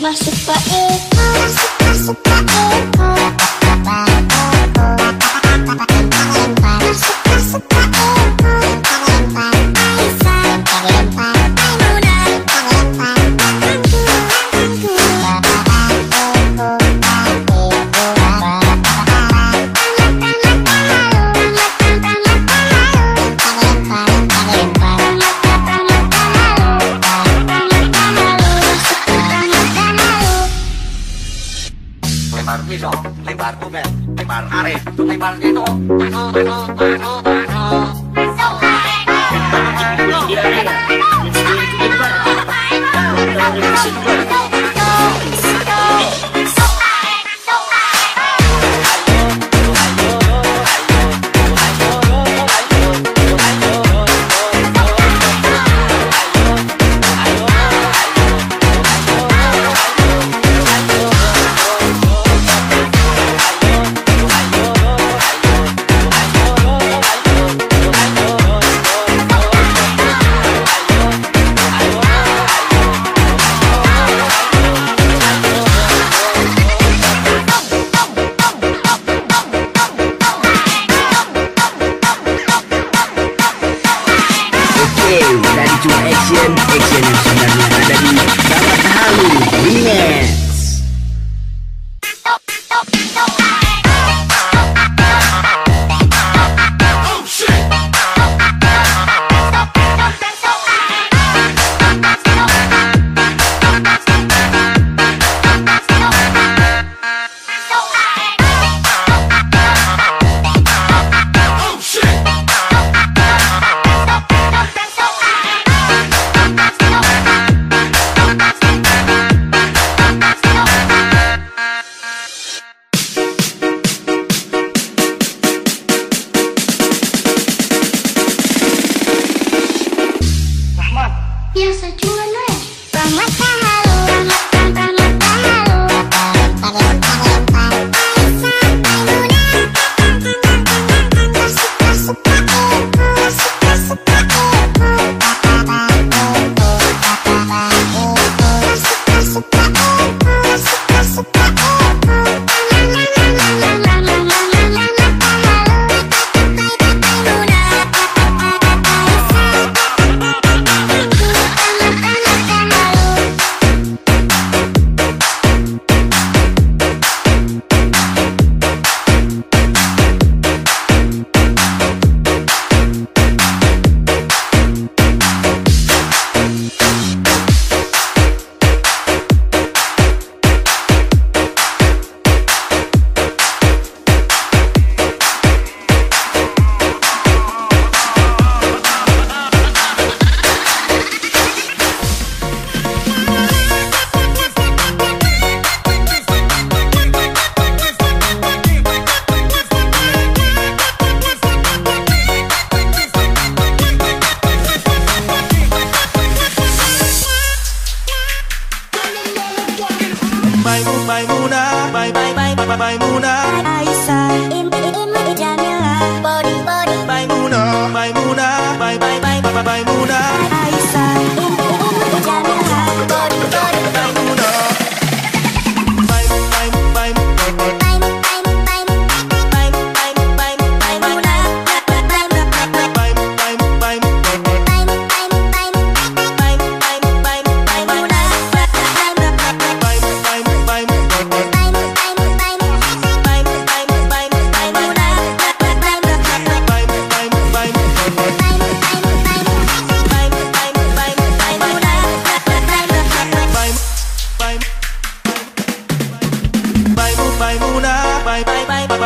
Masuk Pak Eko Masuk, masuk Thank you.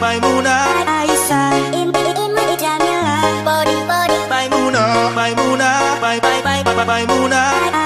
Maimuna. Aisha by, Maimuna by Maimuna.